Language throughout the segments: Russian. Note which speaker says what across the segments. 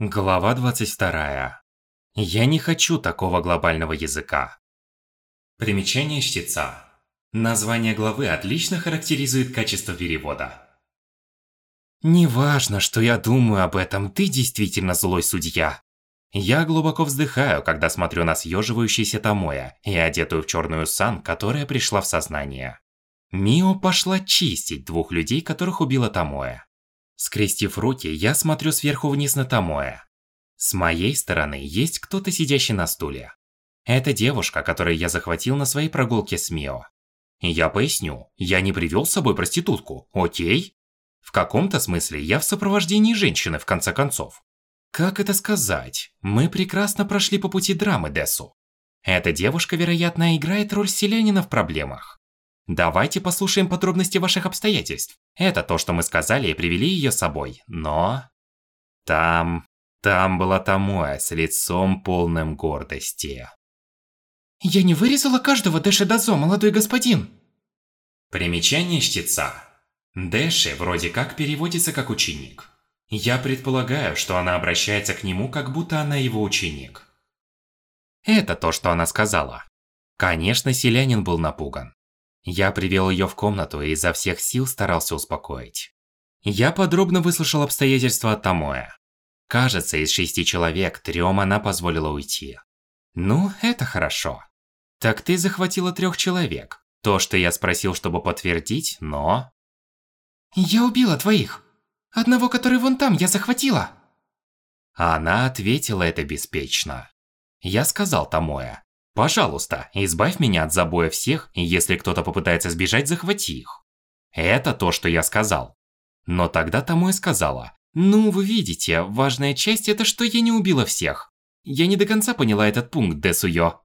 Speaker 1: Глава 22. Я не хочу такого глобального языка. Примечание чтеца. Название главы отлично характеризует качество перевода. Неважно, что я думаю об этом, ты действительно злой судья. Я глубоко вздыхаю, когда смотрю на съеживающийся Томоя и одетую в черную сан, которая пришла в сознание. Мио пошла чистить двух людей, которых убила Томоя. Скрестив руки, я смотрю сверху вниз на Томоя. С моей стороны есть кто-то сидящий на стуле. Это девушка, которую я захватил на своей прогулке с Мио. Я поясню, я не привел с собой проститутку, окей? В каком-то смысле я в сопровождении женщины, в конце концов. Как это сказать? Мы прекрасно прошли по пути драмы Десу. Эта девушка, вероятно, играет роль селянина в проблемах. Давайте послушаем подробности ваших обстоятельств. Это то, что мы сказали и привели ее с собой, но... Там... Там была Томоя с лицом полным гордости.
Speaker 2: Я не вырезала каждого Дэши Дазо, молодой господин.
Speaker 1: Примечание чтеца. Дэши вроде как переводится как ученик. Я предполагаю, что она обращается к нему, как будто она его ученик. Это то, что она сказала. Конечно, селянин был напуган. Я привел ее в комнату и изо всех сил старался успокоить. Я подробно выслушал обстоятельства от Томоя. Кажется, из шести человек трем она позволила уйти. Ну, это хорошо. Так ты захватила трех человек. То, что я спросил, чтобы подтвердить, но...
Speaker 2: Я убила двоих. Одного, который вон там, я захватила.
Speaker 1: Она ответила это беспечно. Я сказал Томоя, Пожалуйста, избавь меня от забоя всех, и если кто-то попытается сбежать, захвати их. Это то, что я сказал. Но тогда Томой сказала, ну, вы видите, важная часть это, что я не убила всех. Я не до конца поняла этот пункт, Десуё.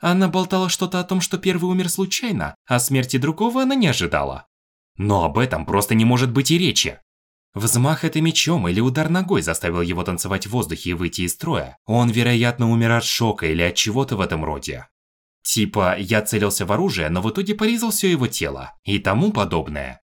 Speaker 1: Она болтала что-то о том, что первый умер случайно, а смерти другого она не ожидала. Но об этом просто не может быть и речи. Взмах это мечом или удар ногой заставил его танцевать в воздухе и выйти из строя. Он, вероятно, умер от шока или от чего-то в этом роде. Типа, я целился в оружие, но в итоге порезал все его тело. И тому подобное.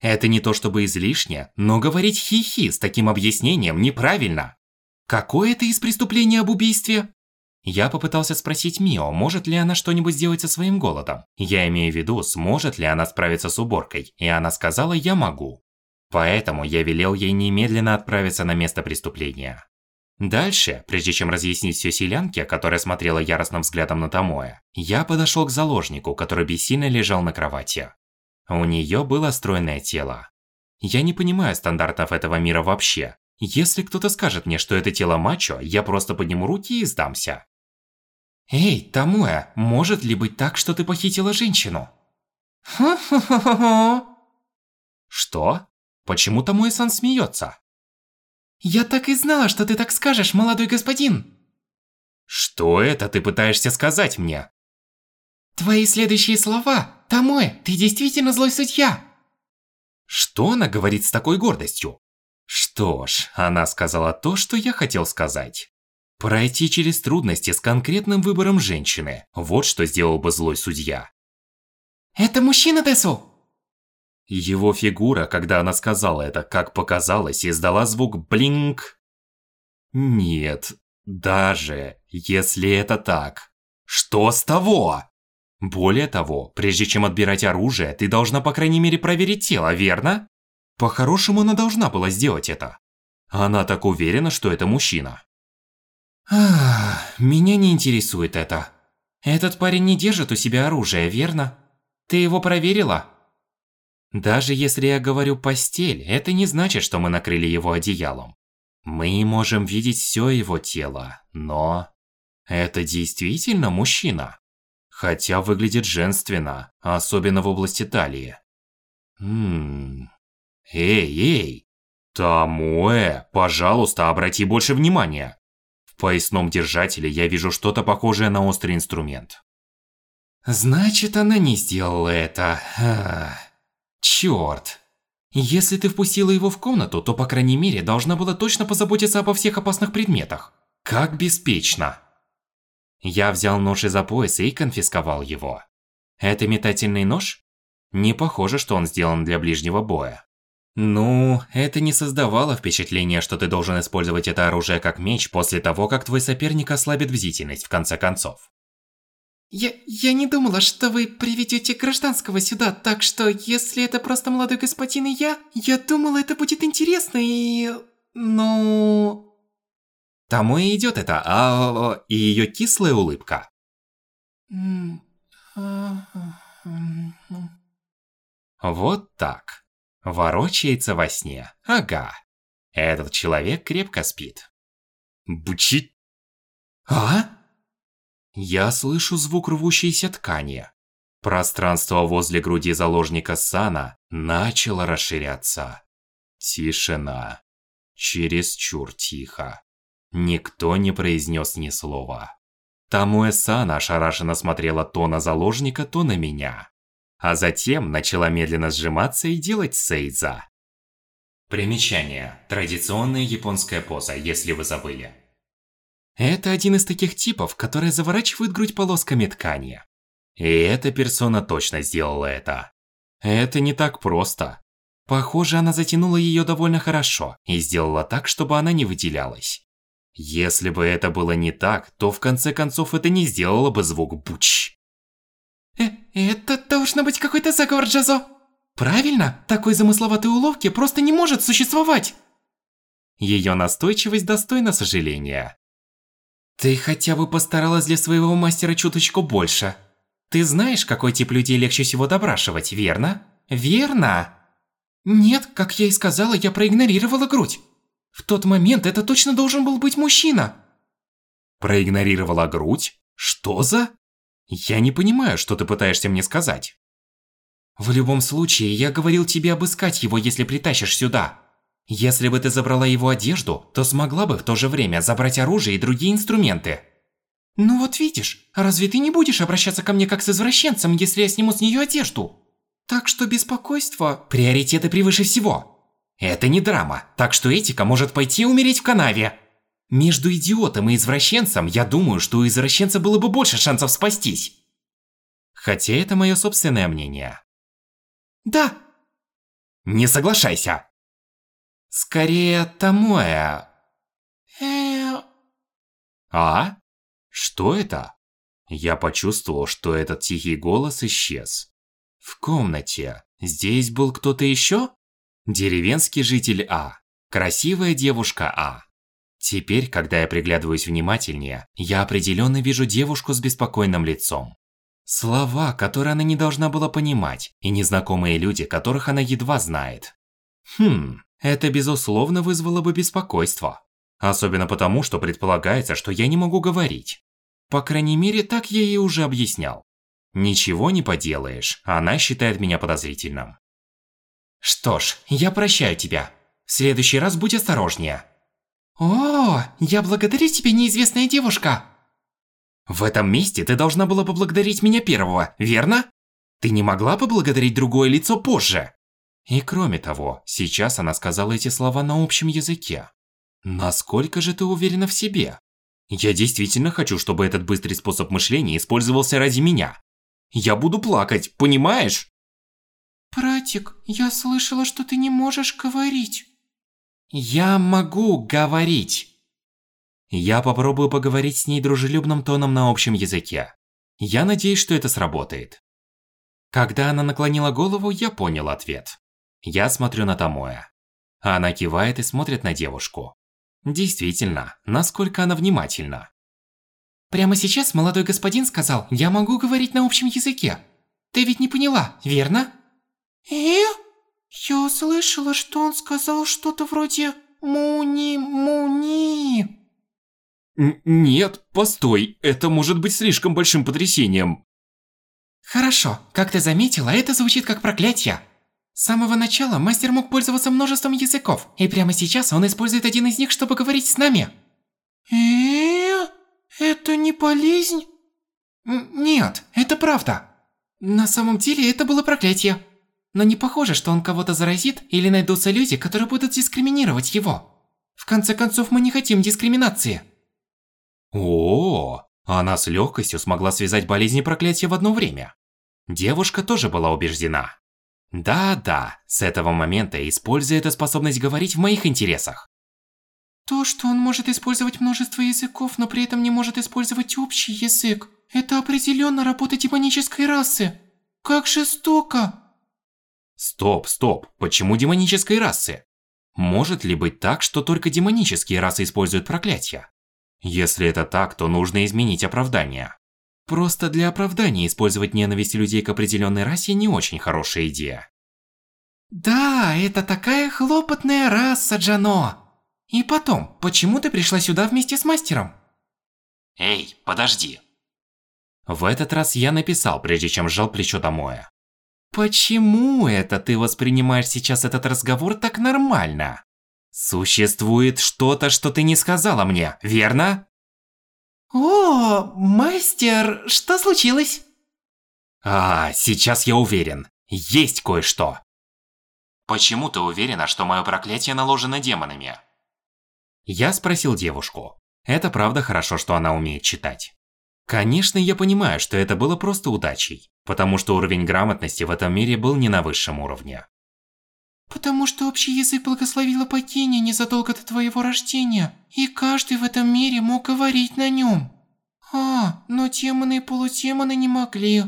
Speaker 1: Это не то чтобы излишне, но говорить хи-хи с таким объяснением неправильно. Какое это из преступлений об убийстве? Я попытался спросить Мио, может ли она что-нибудь сделать со своим голодом. Я имею в виду, сможет ли она справиться с уборкой, и она сказала «я могу». Поэтому я велел ей немедленно отправиться на место преступления. Дальше, прежде чем разъяснить все селянке, которая смотрела яростным взглядом на Томоя, я подошел к заложнику, который бессильно лежал на кровати. У нее было стройное тело. Я не понимаю стандартов этого мира вообще. Если кто-то скажет мне, что это тело мачо, я просто подниму руки и сдамся. Эй, Томоя, может ли быть так, что ты похитила женщину? Ха-ха-ха-ха. Что? Почему-то мой сан смеется.
Speaker 2: Я так и знала, что ты так скажешь, молодой господин.
Speaker 1: Что это ты пытаешься сказать мне?
Speaker 2: Твои следующие слова. Томой, ты действительно злой судья.
Speaker 1: Что она говорит с такой гордостью? Что ж, она сказала то, что я хотел сказать. Пройти через трудности с конкретным выбором женщины. Вот что сделал бы злой судья.
Speaker 2: Это мужчина, Десу?
Speaker 1: Его фигура, когда она сказала это, как показалось, издала звук блинк. Нет, даже если это так. Что с того? Более того, прежде чем отбирать оружие, ты должна по крайней мере проверить тело, верно? По-хорошему она должна была сделать это. Она так уверена, что это мужчина. Ах, меня не интересует это. Этот парень не держит у себя оружие, верно? Ты его проверила? Даже если я говорю «постель», это не значит, что мы накрыли его одеялом. Мы можем видеть все его тело, но... Это действительно мужчина. Хотя выглядит женственно, особенно в области талии. Хм... Эй, эй! Тамуэ, пожалуйста, обрати больше внимания. В поясном держателе я вижу что-то похожее на острый инструмент. Значит, она не сделала это. Чёрт. Если ты впустила его в комнату, то, по крайней мере, должна была точно позаботиться обо всех опасных предметах. Как беспечно. Я взял нож из-за пояса и конфисковал его. Это метательный нож? Не похоже, что он сделан для ближнего боя. Ну, это не создавало впечатления, что ты должен использовать это оружие как меч после того, как твой соперник ослабит бдительность в конце концов.
Speaker 2: Я, я не думала, что вы приведете гражданского сюда, так что если это просто молодой господин и я, я думала, это будет интересно и... ну...
Speaker 1: Тому и идет это, а... и ее кислая улыбка. Вот так. Ворочается во сне. Ага. Этот человек крепко спит. Бучит. А? Я слышу звук рвущейся ткани. Пространство возле груди заложника Сана начало расширяться. Тишина. Чересчур тихо. Никто не произнес ни слова. Тамуэ-сан ошарашенно смотрела то на заложника, то на меня. А затем начала медленно сжиматься и делать сейза. Примечание. Традиционная японская поза, если вы забыли. Это один из таких типов, которые заворачивают грудь полосками ткани. И эта персона точно сделала это. Это не так просто. Похоже, она затянула ее довольно хорошо и сделала так, чтобы она не выделялась. Если бы это было не так, то в конце концов это не сделало бы звук буч.
Speaker 2: Э, это должно быть какой-то заговор, Джазо. Правильно? Такой замысловатой уловки просто не может существовать.
Speaker 1: Ее настойчивость достойна сожаления. Ты хотя бы постаралась для своего мастера чуточку больше. Ты знаешь, какой тип людей легче всего допрашивать, верно? Верно?
Speaker 2: Нет, как я и сказала, я проигнорировала грудь. В тот момент это точно должен был быть мужчина.
Speaker 1: Проигнорировала грудь? Что за? Я не понимаю, что ты пытаешься мне сказать.
Speaker 2: В любом случае, я говорил тебе обыскать его, если притащишь сюда. Если бы ты забрала его одежду, то смогла бы в то же время забрать оружие и другие инструменты. Ну вот видишь, разве ты не будешь обращаться ко мне как с извращенцем, если я сниму с нее одежду? Так что беспокойство...
Speaker 1: Приоритеты превыше всего. Это не драма, так что этика может пойти умереть в канаве. Между идиотом и извращенцем, я думаю, что у извращенца было бы больше шансов спастись. Хотя это мое собственное мнение.
Speaker 2: Да.
Speaker 1: Не соглашайся. Скорее, Томоя.
Speaker 2: Э...
Speaker 1: А? Что это? Я почувствовал, что этот тихий голос исчез. В комнате. Здесь был кто-то еще? Деревенский житель А. Красивая девушка А. Теперь, когда я приглядываюсь внимательнее, я определенно вижу девушку с беспокойным лицом. Слова, которые она не должна была понимать, и незнакомые люди, которых она едва знает. Хм, это безусловно вызвало бы беспокойство. Особенно потому, что предполагается, что я не могу говорить. По крайней мере, так я ей уже объяснял. Ничего не поделаешь, она считает меня подозрительным. Что ж, я прощаю тебя. В следующий раз будь осторожнее.
Speaker 2: О, я благодарю тебя, неизвестная девушка.
Speaker 1: В этом месте ты должна была поблагодарить меня первого, верно? Ты не могла поблагодарить другое лицо позже? И кроме того, сейчас она сказала эти слова на общем языке. Насколько же ты уверена в себе? Я действительно хочу, чтобы этот быстрый способ мышления использовался ради меня. Я буду плакать, понимаешь?
Speaker 2: Братик, я слышала, что ты не можешь говорить.
Speaker 1: Я могу говорить. Я попробую поговорить с ней дружелюбным тоном на общем языке. Я надеюсь, что это сработает. Когда она наклонила голову, я понял ответ. Я смотрю на Томоя. Она кивает и смотрит на девушку. Действительно, насколько она внимательна.
Speaker 2: Прямо сейчас молодой господин сказал, я могу говорить на общем языке. Ты ведь не поняла, верно? Э? Я слышала, что он сказал что-то вроде «муни-муни».
Speaker 1: Нет, постой, это может быть слишком большим потрясением.
Speaker 2: Хорошо, как ты заметила, это звучит как проклятие. С самого начала мастер мог пользоваться множеством языков, и прямо сейчас он использует один из них, чтобы говорить с нами. э Это не болезнь? Нет, это правда. На самом деле это было проклятие. Но не похоже, что он кого-то заразит или найдутся люди, которые будут дискриминировать его. В конце концов, мы не хотим дискриминации.
Speaker 1: О, она с легкостью смогла связать болезни и проклятие в одно время. Девушка тоже была убеждена. Да-да, с этого момента используй эту способность говорить в моих интересах.
Speaker 2: То, что он может использовать множество языков, но при этом не может использовать общий язык, это определенно работа демонической расы. Как жестоко!
Speaker 1: Стоп, стоп, почему демонической расы? Может ли быть так, что только демонические расы используют проклятия? Если это так, то нужно изменить оправдание. Просто для оправдания использовать ненависть людей к определенной расе не очень хорошая идея.
Speaker 2: Да, это такая хлопотная раса, Джано. И потом, почему ты пришла сюда вместе с мастером?
Speaker 1: Эй, подожди. В этот раз я написал, прежде чем сжал плечо Домоя. Почему это ты воспринимаешь сейчас этот разговор так нормально? Существует что-то, что ты не сказала мне, верно?
Speaker 2: О, мастер, что случилось?
Speaker 1: А, сейчас я уверен. Есть кое-что. Почему ты уверена, что мое проклятие наложено демонами? Я спросил девушку. Это правда хорошо, что она умеет читать. Конечно, я понимаю, что это было просто удачей, потому что уровень грамотности в этом мире был не на высшем уровне.
Speaker 2: Потому что общий язык благословила богиня незадолго до твоего рождения, и каждый в этом мире мог говорить на нем. А, но демоны и полудемоны не могли.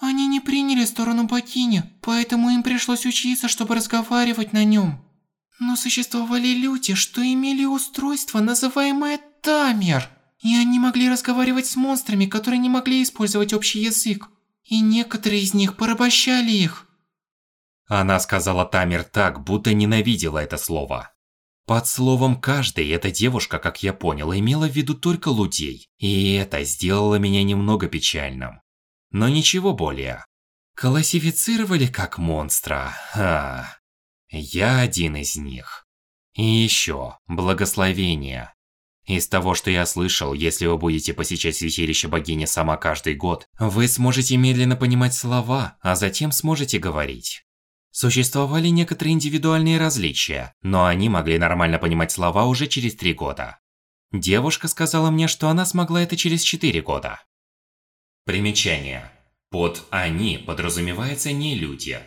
Speaker 2: Они не приняли сторону богини, поэтому им пришлось учиться, чтобы разговаривать на нем. Но существовали люди, что имели устройство, называемое Тамер. И они могли разговаривать с монстрами, которые не могли использовать общий язык. И некоторые из них порабощали их.
Speaker 1: Она сказала Тамер так, будто ненавидела это слово. Под словом «каждый» эта девушка, как я понял, имела в виду только людей. И это сделало меня немного печальным. Но ничего более. Классифицировали как монстра. Ха. Я один из них. И еще, благословение. Из того, что я слышал, если вы будете посещать святилище богини сама каждый год, вы сможете медленно понимать слова, а затем сможете говорить. Существовали некоторые индивидуальные различия, но они могли нормально понимать слова уже через три года. Девушка сказала мне, что она смогла это через четыре года. Примечание. Под «они» подразумевается не люди.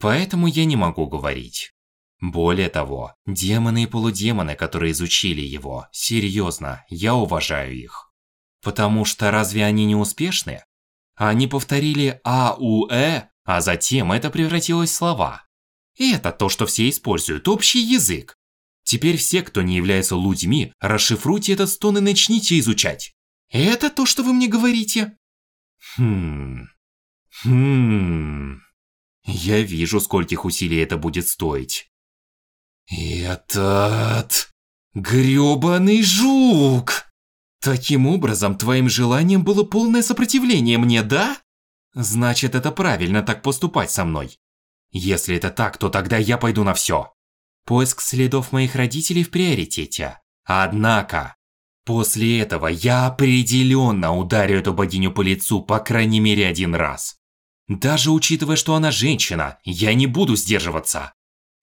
Speaker 1: Поэтому я не могу говорить. Более того, демоны и полудемоны, которые изучили его, серьезно, я уважаю их. Потому что разве они не успешны? Они повторили АУЭ а затем это превратилось в слова. И это то, что все используют, общий язык. Теперь все, кто не является людьми, расшифруйте этот стон и начните изучать. Это то, что вы мне говорите? Хм... Хм... Я вижу, скольких усилий это будет стоить. Этот... грёбаный жук! Таким образом, твоим желанием было полное сопротивление мне, да? Значит, это правильно так поступать со мной. Если это так, то тогда я пойду на все. Поиск следов моих родителей в приоритете. Однако, после этого я определенно ударю эту богиню по лицу по крайней мере один раз. Даже учитывая, что она женщина, я не буду сдерживаться.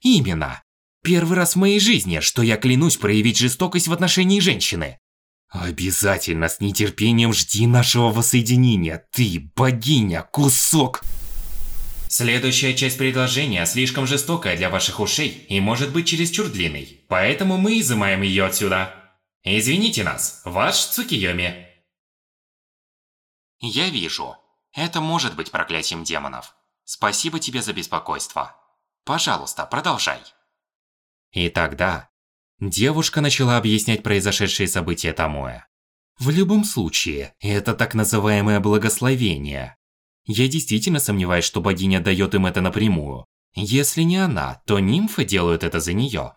Speaker 1: Именно. Первый раз в моей жизни, что я клянусь проявить жестокость в отношении женщины. Обязательно с нетерпением жди нашего воссоединения, ты, богиня, кусок! Следующая часть предложения слишком жестокая для ваших ушей и может быть чересчур длинной, поэтому мы изымаем ее отсюда. Извините нас, ваш Цукиоми. Я вижу. Это может быть проклятием демонов. Спасибо тебе за беспокойство. Пожалуйста, продолжай. И тогда Девушка начала объяснять произошедшие события Тамоэ. В любом случае, это так называемое благословение. Я действительно сомневаюсь, что богиня дает им это напрямую. Если не она, то нимфы делают это за нее.